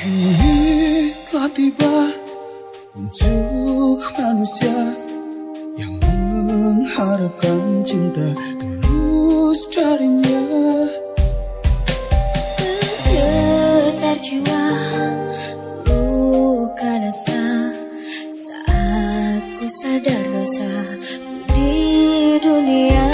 Kini telah tiba untuk manusia yang mengharapkan cinta tulus darinya. Getar jiwa, luka rasa saat ku sadar dosa di dunia.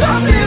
Dios